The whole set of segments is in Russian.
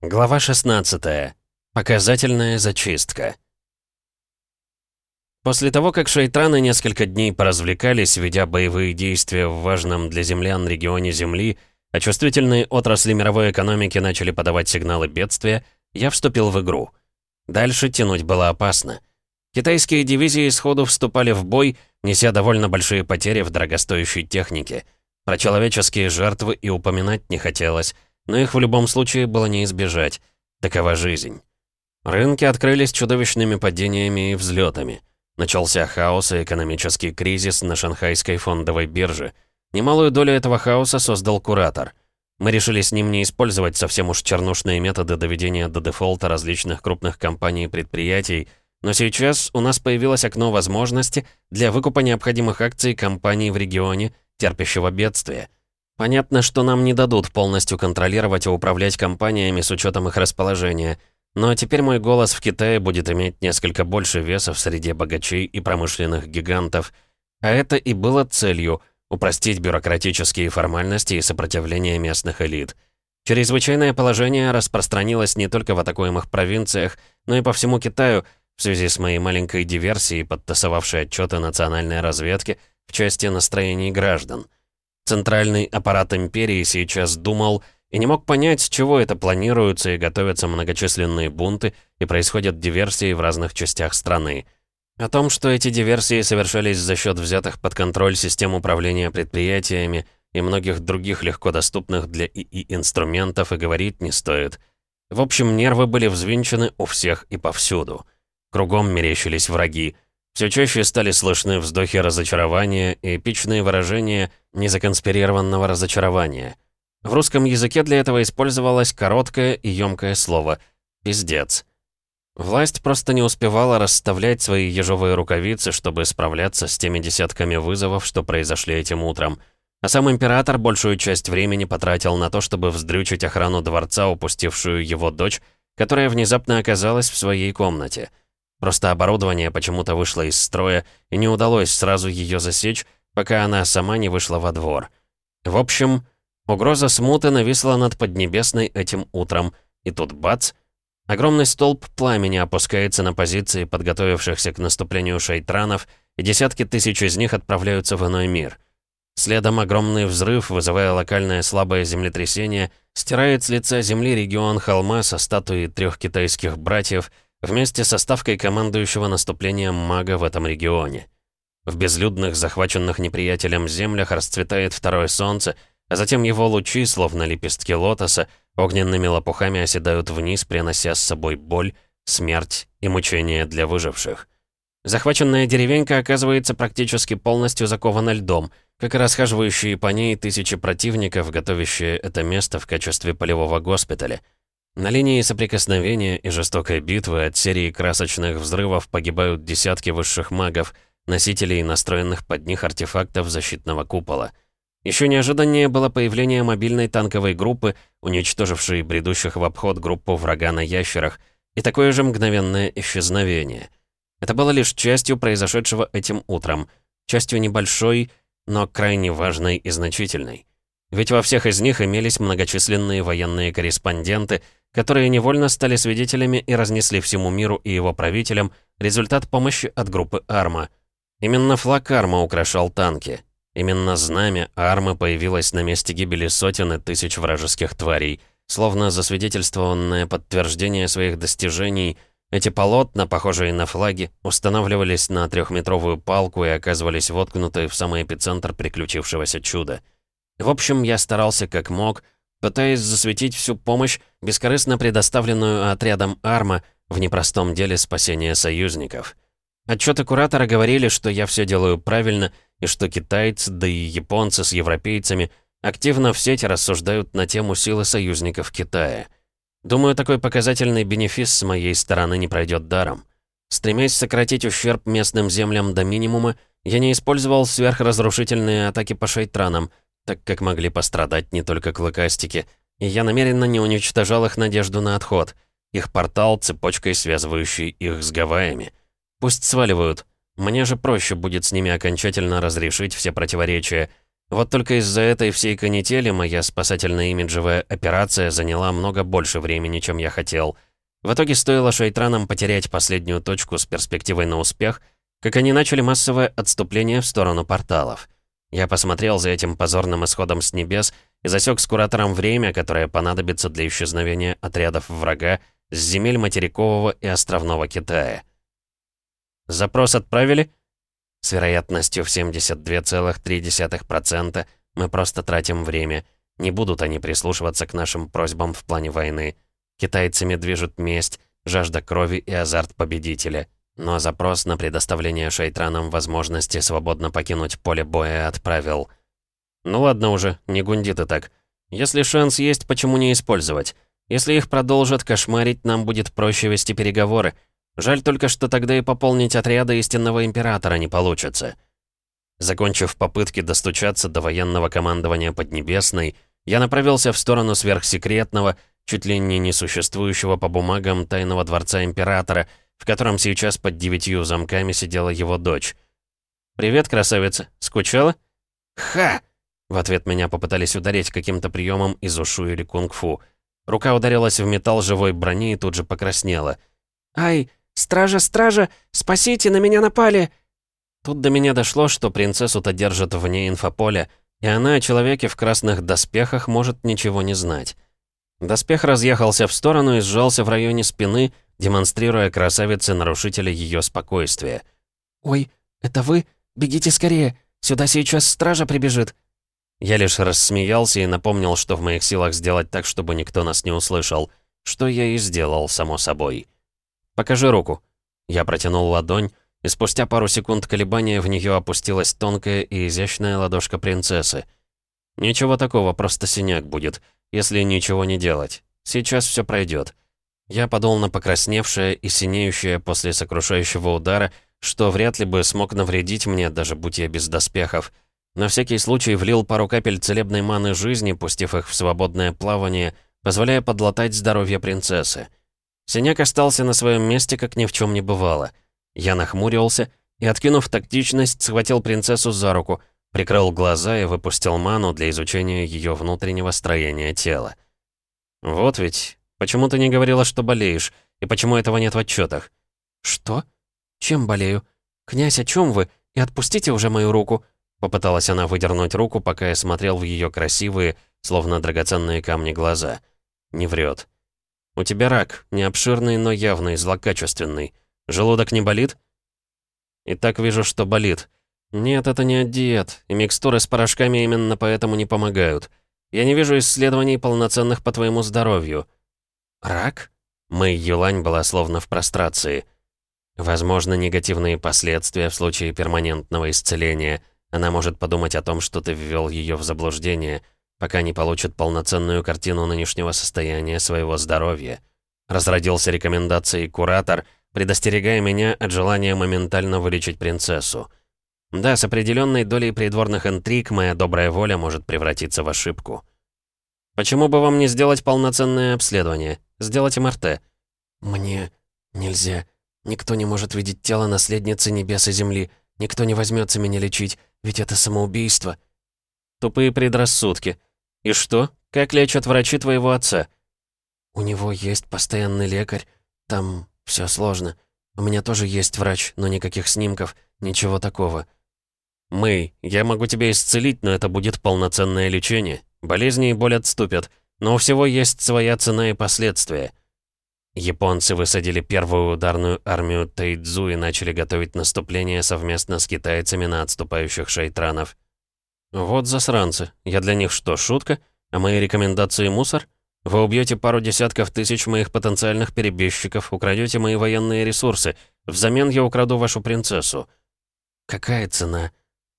Глава 16. Показательная зачистка. После того, как шейтраны несколько дней поразвлекались, ведя боевые действия в важном для землян регионе Земли, а чувствительные отрасли мировой экономики начали подавать сигналы бедствия, я вступил в игру. Дальше тянуть было опасно. Китайские дивизии сходу вступали в бой, неся довольно большие потери в дорогостоящей технике. Про человеческие жертвы и упоминать не хотелось — но их в любом случае было не избежать. Такова жизнь. Рынки открылись чудовищными падениями и взлетами. Начался хаос и экономический кризис на шанхайской фондовой бирже. Немалую долю этого хаоса создал куратор. Мы решили с ним не использовать совсем уж чернушные методы доведения до дефолта различных крупных компаний и предприятий, но сейчас у нас появилось окно возможности для выкупа необходимых акций компаний в регионе, терпящего бедствия. Понятно, что нам не дадут полностью контролировать и управлять компаниями с учетом их расположения. Но теперь мой голос в Китае будет иметь несколько больше веса в среде богачей и промышленных гигантов. А это и было целью — упростить бюрократические формальности и сопротивление местных элит. Чрезвычайное положение распространилось не только в атакуемых провинциях, но и по всему Китаю в связи с моей маленькой диверсией, подтасовавшей отчеты национальной разведки в части настроений граждан — Центральный аппарат империи сейчас думал и не мог понять, с чего это планируются и готовятся многочисленные бунты и происходят диверсии в разных частях страны. О том, что эти диверсии совершались за счет взятых под контроль систем управления предприятиями и многих других легко доступных для ИИ инструментов и говорить не стоит. В общем, нервы были взвинчены у всех и повсюду. Кругом мерещились враги — все чаще стали слышны вздохи разочарования и эпичные выражения незаконспирированного разочарования. В русском языке для этого использовалось короткое и ёмкое слово «пиздец». Власть просто не успевала расставлять свои ежовые рукавицы, чтобы справляться с теми десятками вызовов, что произошли этим утром. А сам император большую часть времени потратил на то, чтобы вздрючить охрану дворца, упустившую его дочь, которая внезапно оказалась в своей комнате — Просто оборудование почему-то вышло из строя, и не удалось сразу ее засечь, пока она сама не вышла во двор. В общем, угроза смуты нависла над Поднебесной этим утром, и тут бац! Огромный столб пламени опускается на позиции подготовившихся к наступлению шейтранов, и десятки тысяч из них отправляются в иной мир. Следом огромный взрыв, вызывая локальное слабое землетрясение, стирает с лица земли регион холма со статуей трех китайских братьев — вместе со ставкой командующего наступлением мага в этом регионе. В безлюдных, захваченных неприятелем землях расцветает второе солнце, а затем его лучи, словно лепестки лотоса, огненными лопухами оседают вниз, принося с собой боль, смерть и мучения для выживших. Захваченная деревенька оказывается практически полностью закована льдом, как и расхаживающие по ней тысячи противников, готовящие это место в качестве полевого госпиталя — на линии соприкосновения и жестокой битвы от серии красочных взрывов погибают десятки высших магов, носителей настроенных под них артефактов защитного купола. Еще неожиданнее было появление мобильной танковой группы, уничтожившей бредущих в обход группу врага на ящерах, и такое же мгновенное исчезновение. Это было лишь частью произошедшего этим утром, частью небольшой, но крайне важной и значительной. Ведь во всех из них имелись многочисленные военные корреспонденты, которые невольно стали свидетелями и разнесли всему миру и его правителям результат помощи от группы Арма. Именно флаг Арма украшал танки. Именно знамя Армы появилось на месте гибели сотен и тысяч вражеских тварей. Словно засвидетельствованное подтверждение своих достижений, эти полотна, похожие на флаги, устанавливались на трехметровую палку и оказывались воткнуты в самый эпицентр приключившегося чуда. В общем, я старался как мог — пытаясь засветить всю помощь, бескорыстно предоставленную отрядом «Арма» в непростом деле спасения союзников. Отчеты куратора говорили, что я все делаю правильно, и что китайцы, да и японцы с европейцами активно в сети рассуждают на тему силы союзников Китая. Думаю, такой показательный бенефис с моей стороны не пройдет даром. Стремясь сократить ущерб местным землям до минимума, я не использовал сверхразрушительные атаки по шейтранам — так как могли пострадать не только клыкастики, и я намеренно не уничтожал их надежду на отход, их портал цепочкой, связывающей их с Гавайями. Пусть сваливают. Мне же проще будет с ними окончательно разрешить все противоречия. Вот только из-за этой всей канители моя спасательно-имиджевая операция заняла много больше времени, чем я хотел. В итоге стоило шайтранам потерять последнюю точку с перспективой на успех, как они начали массовое отступление в сторону порталов. Я посмотрел за этим позорным исходом с небес и засек с куратором время, которое понадобится для исчезновения отрядов врага с земель материкового и островного Китая. «Запрос отправили?» С вероятностью в 72,3% мы просто тратим время. Не будут они прислушиваться к нашим просьбам в плане войны. Китайцами движут месть, жажда крови и азарт победителя. Но запрос на предоставление шейтранам возможности свободно покинуть поле боя отправил. Ну ладно уже, не гунди ты так. Если шанс есть, почему не использовать? Если их продолжат кошмарить, нам будет проще вести переговоры. Жаль только, что тогда и пополнить отряды истинного императора не получится. Закончив попытки достучаться до военного командования Поднебесной, я направился в сторону сверхсекретного, чуть ли не несуществующего по бумагам тайного дворца императора, в котором сейчас под девятью замками сидела его дочь. «Привет, красавица. Скучала?» «Ха!» В ответ меня попытались ударить каким-то приемом из ушу или кунг-фу. Рука ударилась в металл живой брони и тут же покраснела. «Ай!» «Стража, стража! Спасите, на меня напали!» Тут до меня дошло, что принцессу-то держат вне инфополя, и она о человеке в красных доспехах может ничего не знать. Доспех разъехался в сторону и сжался в районе спины, демонстрируя красавице нарушителя ее спокойствия. «Ой, это вы? Бегите скорее! Сюда сейчас стража прибежит!» Я лишь рассмеялся и напомнил, что в моих силах сделать так, чтобы никто нас не услышал, что я и сделал, само собой. «Покажи руку». Я протянул ладонь, и спустя пару секунд колебания в нее опустилась тонкая и изящная ладошка принцессы. «Ничего такого, просто синяк будет, если ничего не делать. Сейчас все пройдет. Я подул на покрасневшее и синеющее после сокрушающего удара, что вряд ли бы смог навредить мне, даже будь я без доспехов. На всякий случай влил пару капель целебной маны жизни, пустив их в свободное плавание, позволяя подлатать здоровье принцессы. Синяк остался на своем месте, как ни в чем не бывало. Я нахмурился и, откинув тактичность, схватил принцессу за руку, прикрыл глаза и выпустил ману для изучения ее внутреннего строения тела. «Вот ведь, почему ты не говорила, что болеешь, и почему этого нет в отчетах?» «Что? Чем болею? Князь, о чем вы? И отпустите уже мою руку!» Попыталась она выдернуть руку, пока я смотрел в ее красивые, словно драгоценные камни глаза. Не врет. «У тебя рак, не обширный, но явный, злокачественный. Желудок не болит?» «И так вижу, что болит. Нет, это не от диет, и микстуры с порошками именно поэтому не помогают. Я не вижу исследований полноценных по твоему здоровью». «Рак?» Мэй Юлань была словно в прострации. «Возможно, негативные последствия в случае перманентного исцеления. Она может подумать о том, что ты ввел ее в заблуждение» пока не получит полноценную картину нынешнего состояния своего здоровья. Разродился рекомендацией куратор, предостерегая меня от желания моментально вылечить принцессу. Да, с определенной долей придворных интриг моя добрая воля может превратиться в ошибку. Почему бы вам не сделать полноценное обследование? Сделать МРТ? Мне нельзя. Никто не может видеть тело наследницы небес и земли. Никто не возьмется меня лечить, ведь это самоубийство. Тупые предрассудки. «И что? Как лечат врачи твоего отца?» «У него есть постоянный лекарь. Там все сложно. У меня тоже есть врач, но никаких снимков, ничего такого». «Мэй, я могу тебя исцелить, но это будет полноценное лечение. Болезни и боль отступят, но у всего есть своя цена и последствия». Японцы высадили первую ударную армию Тайдзу и начали готовить наступление совместно с китайцами на отступающих шейтранов. «Вот засранцы. Я для них что, шутка? А мои рекомендации мусор? Вы убьете пару десятков тысяч моих потенциальных перебежчиков, украдете мои военные ресурсы. Взамен я украду вашу принцессу». «Какая цена?»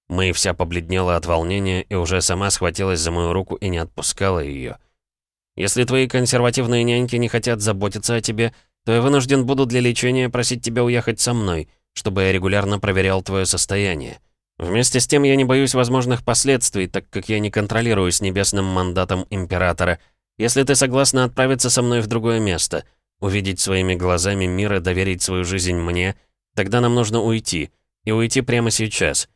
Мэй вся побледнела от волнения и уже сама схватилась за мою руку и не отпускала ее. «Если твои консервативные няньки не хотят заботиться о тебе, то я вынужден буду для лечения просить тебя уехать со мной, чтобы я регулярно проверял твое состояние». Вместе с тем я не боюсь возможных последствий, так как я не контролируюсь небесным мандатом Императора. Если ты согласна отправиться со мной в другое место, увидеть своими глазами мир и доверить свою жизнь мне, тогда нам нужно уйти. И уйти прямо сейчас.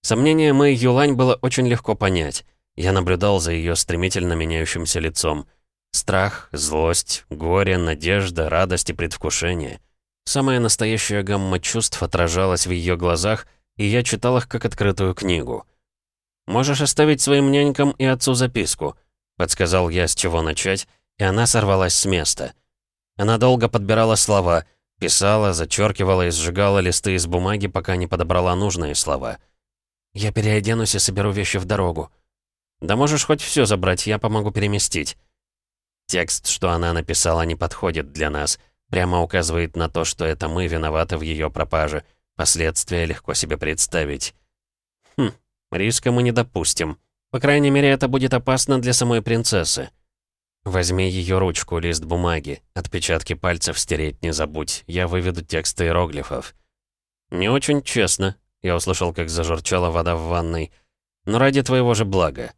Сомнение Мэй Юлань было очень легко понять. Я наблюдал за ее стремительно меняющимся лицом. Страх, злость, горе, надежда, радость и предвкушение. Самая настоящая гамма чувств отражалась в ее глазах, и я читал их как открытую книгу. «Можешь оставить своим нянькам и отцу записку», — подсказал я, с чего начать, и она сорвалась с места. Она долго подбирала слова, писала, зачеркивала и сжигала листы из бумаги, пока не подобрала нужные слова — «Я переоденусь и соберу вещи в дорогу». «Да можешь хоть все забрать, я помогу переместить». Текст, что она написала, не подходит для нас. Прямо указывает на то, что это мы виноваты в ее пропаже. Последствия легко себе представить. Хм, риска мы не допустим. По крайней мере, это будет опасно для самой принцессы. Возьми ее ручку, лист бумаги. Отпечатки пальцев стереть не забудь. Я выведу текст иероглифов. Не очень честно, я услышал, как зажурчала вода в ванной. «Но ради твоего же блага».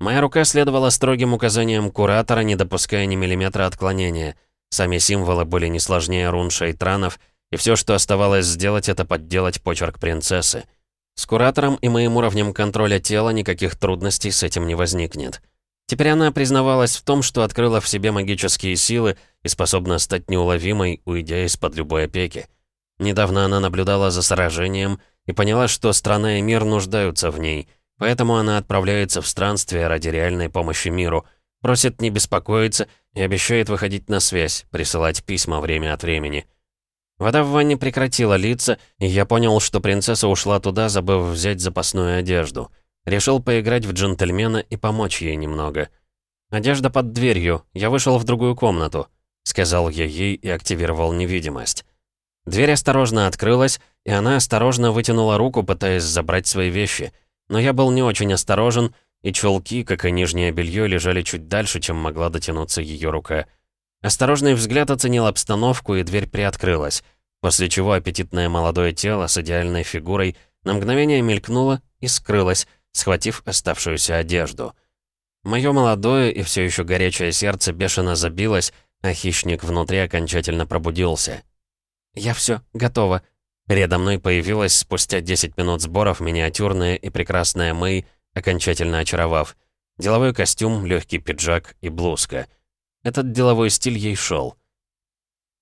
Моя рука следовала строгим указаниям куратора, не допуская ни миллиметра отклонения. Сами символы были не сложнее рун шейтранов, и все, что оставалось сделать, это подделать почерк принцессы. С куратором и моим уровнем контроля тела никаких трудностей с этим не возникнет. Теперь она признавалась в том, что открыла в себе магические силы и способна стать неуловимой, уйдя из-под любой опеки. Недавно она наблюдала за сражением и поняла, что страна и мир нуждаются в ней, поэтому она отправляется в странствие ради реальной помощи миру, просит не беспокоиться и обещает выходить на связь, присылать письма время от времени. Вода в ванне прекратила литься, и я понял, что принцесса ушла туда, забыв взять запасную одежду. Решил поиграть в джентльмена и помочь ей немного. «Одежда под дверью, я вышел в другую комнату», — сказал я ей и активировал невидимость. Дверь осторожно открылась, и она осторожно вытянула руку, пытаясь забрать свои вещи. Но я был не очень осторожен, и чулки, как и нижнее белье, лежали чуть дальше, чем могла дотянуться ее рука. Осторожный взгляд оценил обстановку, и дверь приоткрылась, после чего аппетитное молодое тело с идеальной фигурой на мгновение мелькнуло и скрылось, схватив оставшуюся одежду. Мое молодое и все еще горячее сердце бешено забилось, а хищник внутри окончательно пробудился. «Я все, готова». Передо мной появилась спустя 10 минут сборов миниатюрная и прекрасная Мэй, окончательно очаровав. Деловой костюм, легкий пиджак и блузка. Этот деловой стиль ей шел.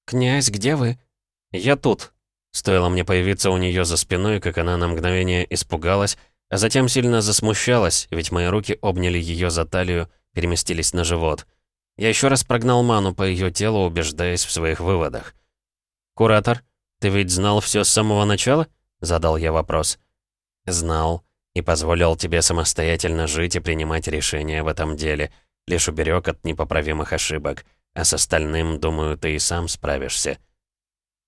«Князь, где вы?» «Я тут». Стоило мне появиться у нее за спиной, как она на мгновение испугалась, а затем сильно засмущалась, ведь мои руки обняли ее за талию, переместились на живот. Я еще раз прогнал ману по ее телу, убеждаясь в своих выводах. «Куратор, ты ведь знал все с самого начала?» — задал я вопрос. «Знал. И позволил тебе самостоятельно жить и принимать решения в этом деле. Лишь уберег от непоправимых ошибок. А с остальным, думаю, ты и сам справишься».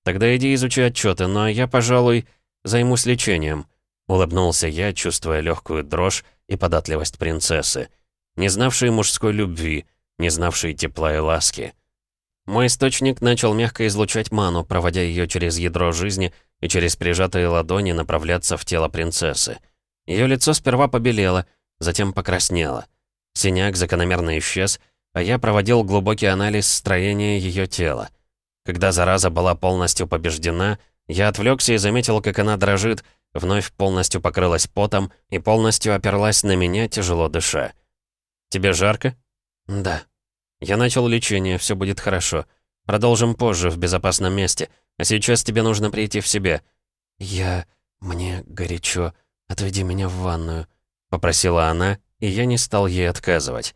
«Тогда иди изучи отчеты, но я, пожалуй, займусь лечением», — улыбнулся я, чувствуя легкую дрожь и податливость принцессы, не знавшей мужской любви, не знавшей тепла и ласки. Мой источник начал мягко излучать ману, проводя ее через ядро жизни и через прижатые ладони направляться в тело принцессы. Ее лицо сперва побелело, затем покраснело. Синяк закономерно исчез, а я проводил глубокий анализ строения ее тела. Когда зараза была полностью побеждена, я отвлекся и заметил, как она дрожит, вновь полностью покрылась потом и полностью оперлась на меня, тяжело дыша. «Тебе жарко?» «Да», «Я начал лечение, все будет хорошо. Продолжим позже, в безопасном месте. А сейчас тебе нужно прийти в себя». «Я... мне горячо. Отведи меня в ванную», — попросила она, и я не стал ей отказывать.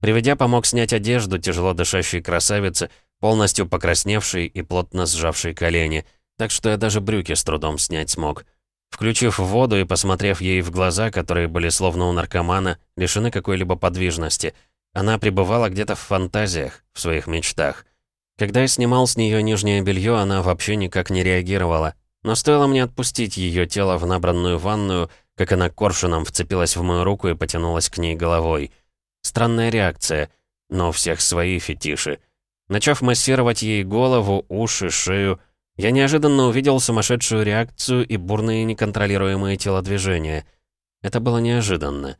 Приведя, помог снять одежду тяжело дышащей красавицы, полностью покрасневшей и плотно сжавшей колени, так что я даже брюки с трудом снять смог. Включив воду и посмотрев ей в глаза, которые были словно у наркомана, лишены какой-либо подвижности — она пребывала где-то в фантазиях, в своих мечтах. Когда я снимал с нее нижнее белье, она вообще никак не реагировала. Но стоило мне отпустить ее тело в набранную ванную, как она коршуном вцепилась в мою руку и потянулась к ней головой. Странная реакция, но у всех свои фетиши. Начав массировать ей голову, уши, шею, я неожиданно увидел сумасшедшую реакцию и бурные неконтролируемые телодвижения. Это было неожиданно.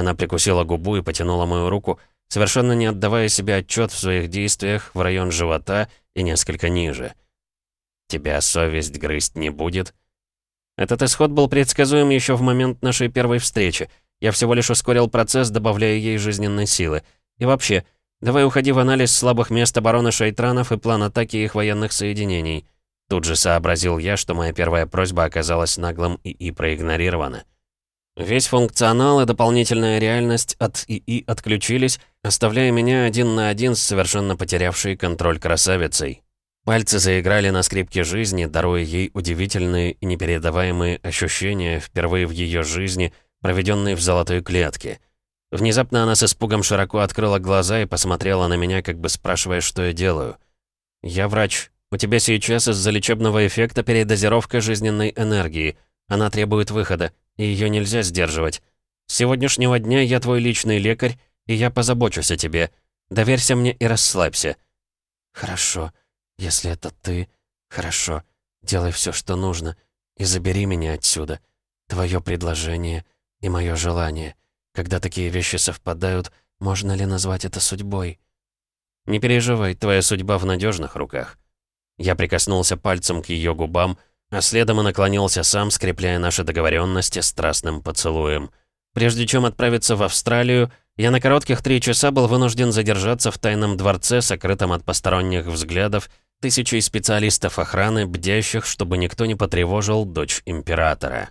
Она прикусила губу и потянула мою руку, совершенно не отдавая себе отчет в своих действиях в район живота и несколько ниже. «Тебя совесть грызть не будет?» Этот исход был предсказуем еще в момент нашей первой встречи. Я всего лишь ускорил процесс, добавляя ей жизненной силы. И вообще, давай уходи в анализ слабых мест обороны шейтранов и план атаки их военных соединений. Тут же сообразил я, что моя первая просьба оказалась наглым ИИ проигнорирована. Весь функционал и дополнительная реальность от ИИ отключились, оставляя меня один на один с совершенно потерявшей контроль красавицей. Пальцы заиграли на скрипке жизни, даруя ей удивительные и непередаваемые ощущения впервые в ее жизни, проведенной в золотой клетке. Внезапно она с испугом широко открыла глаза и посмотрела на меня, как бы спрашивая, что я делаю. «Я врач. У тебя сейчас из-за лечебного эффекта передозировка жизненной энергии. Она требует выхода, и ее нельзя сдерживать. С сегодняшнего дня я твой личный лекарь, и я позабочусь о тебе. Доверься мне и расслабься». «Хорошо», если это ты, хорошо, делай все, что нужно, и забери меня отсюда. Твое предложение и мое желание. Когда такие вещи совпадают, можно ли назвать это судьбой? Не переживай, твоя судьба в надежных руках. Я прикоснулся пальцем к ее губам, а следом и наклонился сам, скрепляя наши договоренности страстным поцелуем. Прежде чем отправиться в Австралию, я на коротких три часа был вынужден задержаться в тайном дворце, сокрытом от посторонних взглядов, тысячей специалистов охраны, бдящих, чтобы никто не потревожил дочь императора.